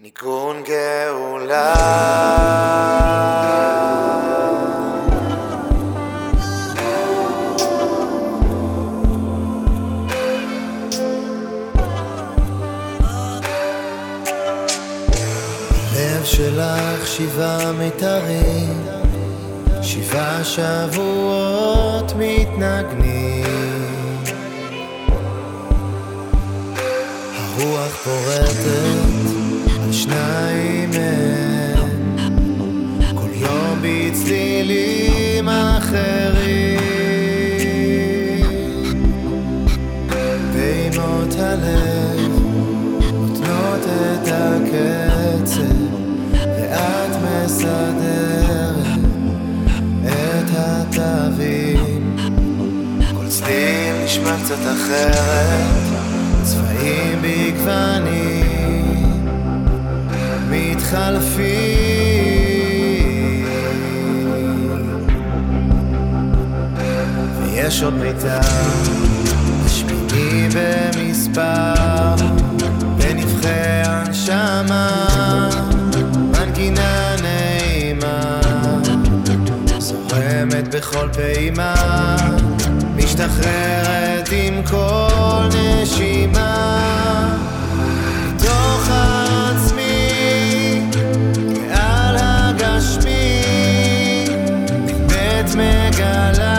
ניגון גאולה. לב שלך שבעה מיתרים שבעה שבועות מתנגנים. הרוח פורטת שניים מהם. כל יום בצלילים אחרים. פעימות הלב נותנות את הקצב ואת מסדרת את התווים. כל צליל נשמע קצת אחרת צבעים בגוונים מתחלפים ויש עוד מיתר השמיני במספר בנבחי הנשמה מנגינה נעימה זורמת בכל פעימה משתחררת עם כל נשימה me cala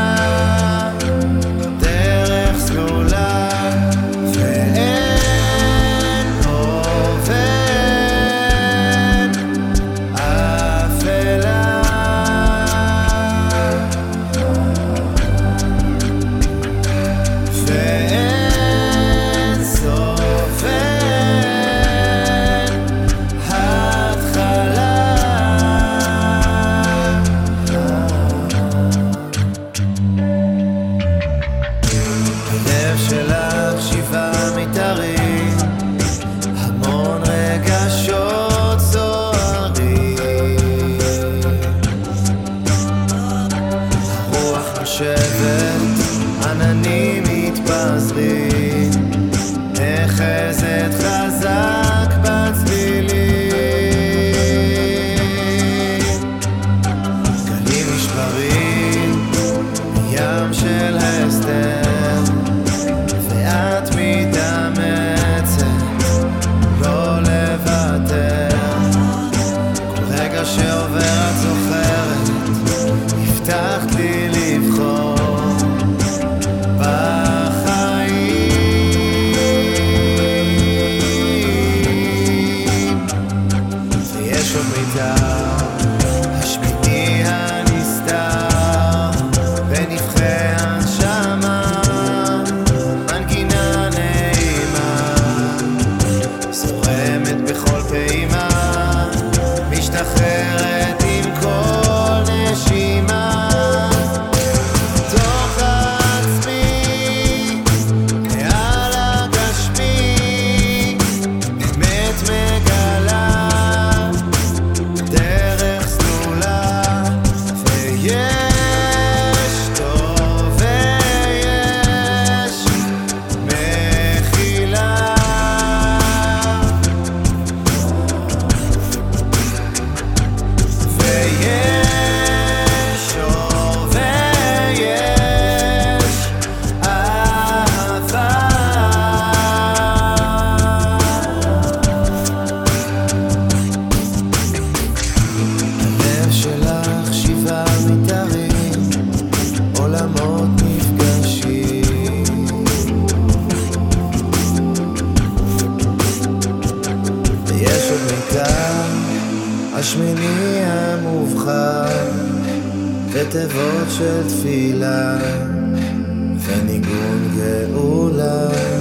השמיני המובחר, ותיבות של תפילה, וניגון גאולה.